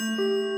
Música